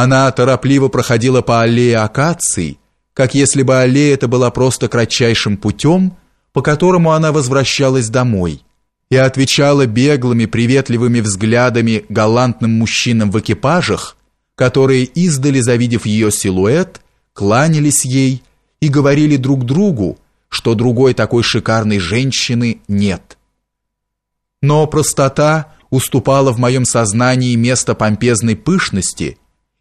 Она торопливо проходила по аллее акаций, как если бы аллея эта была просто кратчайшим путем, по которому она возвращалась домой, и отвечала беглыми приветливыми взглядами галантным мужчинам в экипажах, которые издали, завидев ее силуэт, кланялись ей и говорили друг другу, что другой такой шикарной женщины нет. Но простота уступала в моем сознании место помпезной пышности,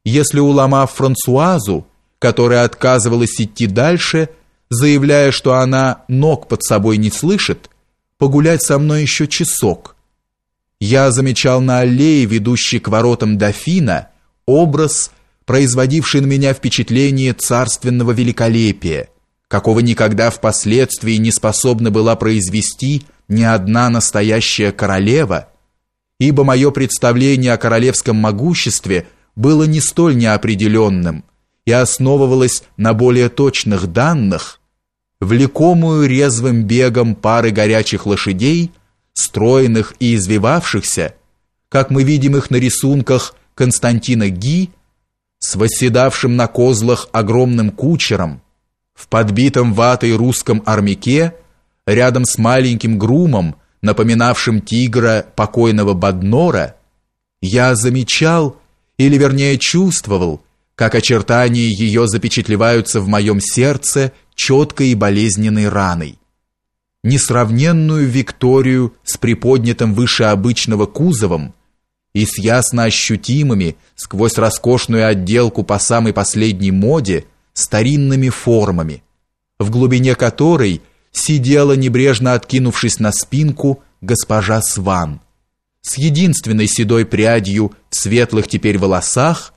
если уломав Франсуазу, которая отказывалась идти дальше, заявляя, что она ног под собой не слышит, погулять со мной еще часок. Я замечал на аллее, ведущей к воротам дофина, образ, производивший на меня впечатление царственного великолепия, какого никогда впоследствии не способна была произвести ни одна настоящая королева, ибо мое представление о королевском могуществе было не столь неопределенным и основывалось на более точных данных, влекомую резвым бегом пары горячих лошадей, стройных и извивавшихся, как мы видим их на рисунках Константина Ги, с восседавшим на козлах огромным кучером, в подбитом ватой русском армяке, рядом с маленьким грумом, напоминавшим тигра покойного Баднора, я замечал, или вернее чувствовал, как очертания ее запечатлеваются в моем сердце четкой и болезненной раной. Несравненную Викторию с приподнятым выше обычного кузовом и с ясно ощутимыми сквозь роскошную отделку по самой последней моде старинными формами, в глубине которой сидела, небрежно откинувшись на спинку, госпожа Сван, с единственной седой прядью в светлых теперь волосах,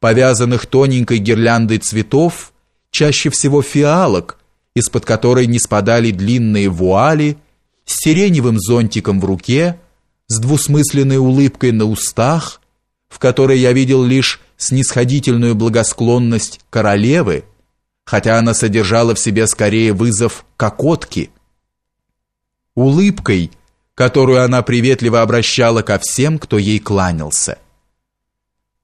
повязанных тоненькой гирляндой цветов, чаще всего фиалок, из-под которой не спадали длинные вуали, с сиреневым зонтиком в руке, с двусмысленной улыбкой на устах, в которой я видел лишь снисходительную благосклонность королевы, хотя она содержала в себе скорее вызов кокотки. Улыбкой, которую она приветливо обращала ко всем, кто ей кланялся.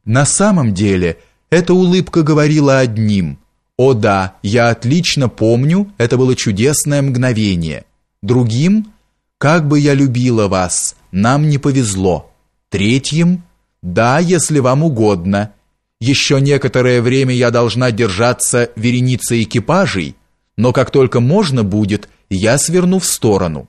На самом деле, эта улыбка говорила одним: "О да, я отлично помню, это было чудесное мгновение". Другим: "Как бы я любила вас, нам не повезло". Третьим: "Да, если вам угодно, еще некоторое время я должна держаться вереницы экипажей, но как только можно будет, я сверну в сторону.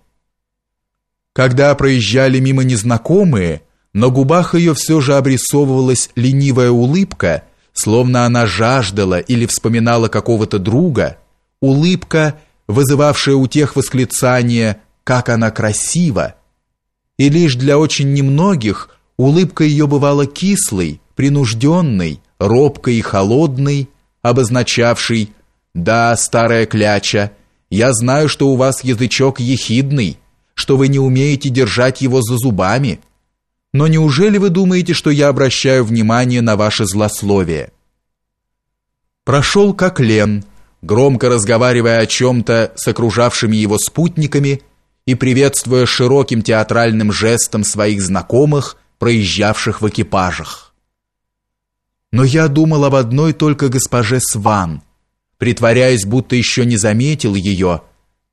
Когда проезжали мимо незнакомые, на губах ее все же обрисовывалась ленивая улыбка, словно она жаждала или вспоминала какого-то друга, улыбка, вызывавшая у тех восклицание «как она красива!» И лишь для очень немногих улыбка ее бывала кислой, принужденной, робкой и холодный, обозначавший «Да, старая кляча, я знаю, что у вас язычок ехидный, что вы не умеете держать его за зубами. Но неужели вы думаете, что я обращаю внимание на ваше злословие?» Прошел как Лен, громко разговаривая о чем-то с окружавшими его спутниками и приветствуя широким театральным жестом своих знакомых, проезжавших в экипажах. Но я думал об одной только госпоже Сван, притворяясь, будто еще не заметил ее,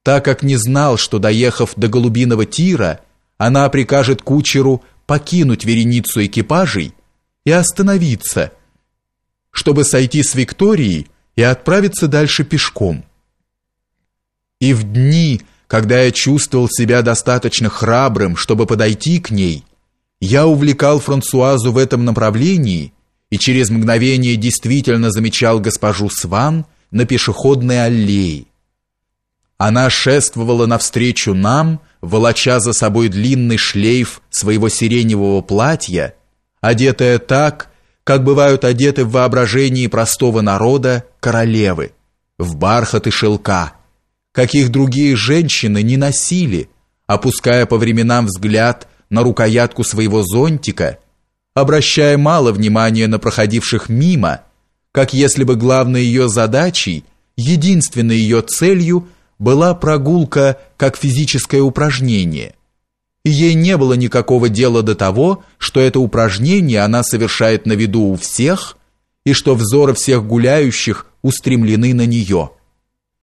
так как не знал, что, доехав до Голубиного тира, она прикажет кучеру покинуть вереницу экипажей и остановиться, чтобы сойти с Виктории и отправиться дальше пешком. И в дни, когда я чувствовал себя достаточно храбрым, чтобы подойти к ней, я увлекал Франсуазу в этом направлении и через мгновение действительно замечал госпожу Сван на пешеходной аллее. Она шествовала навстречу нам, волоча за собой длинный шлейф своего сиреневого платья, одетая так, как бывают одеты в воображении простого народа королевы, в бархат и шелка, каких другие женщины не носили, опуская по временам взгляд на рукоятку своего зонтика обращая мало внимания на проходивших мимо, как если бы главной ее задачей, единственной ее целью была прогулка как физическое упражнение. И ей не было никакого дела до того, что это упражнение она совершает на виду у всех и что взоры всех гуляющих устремлены на нее –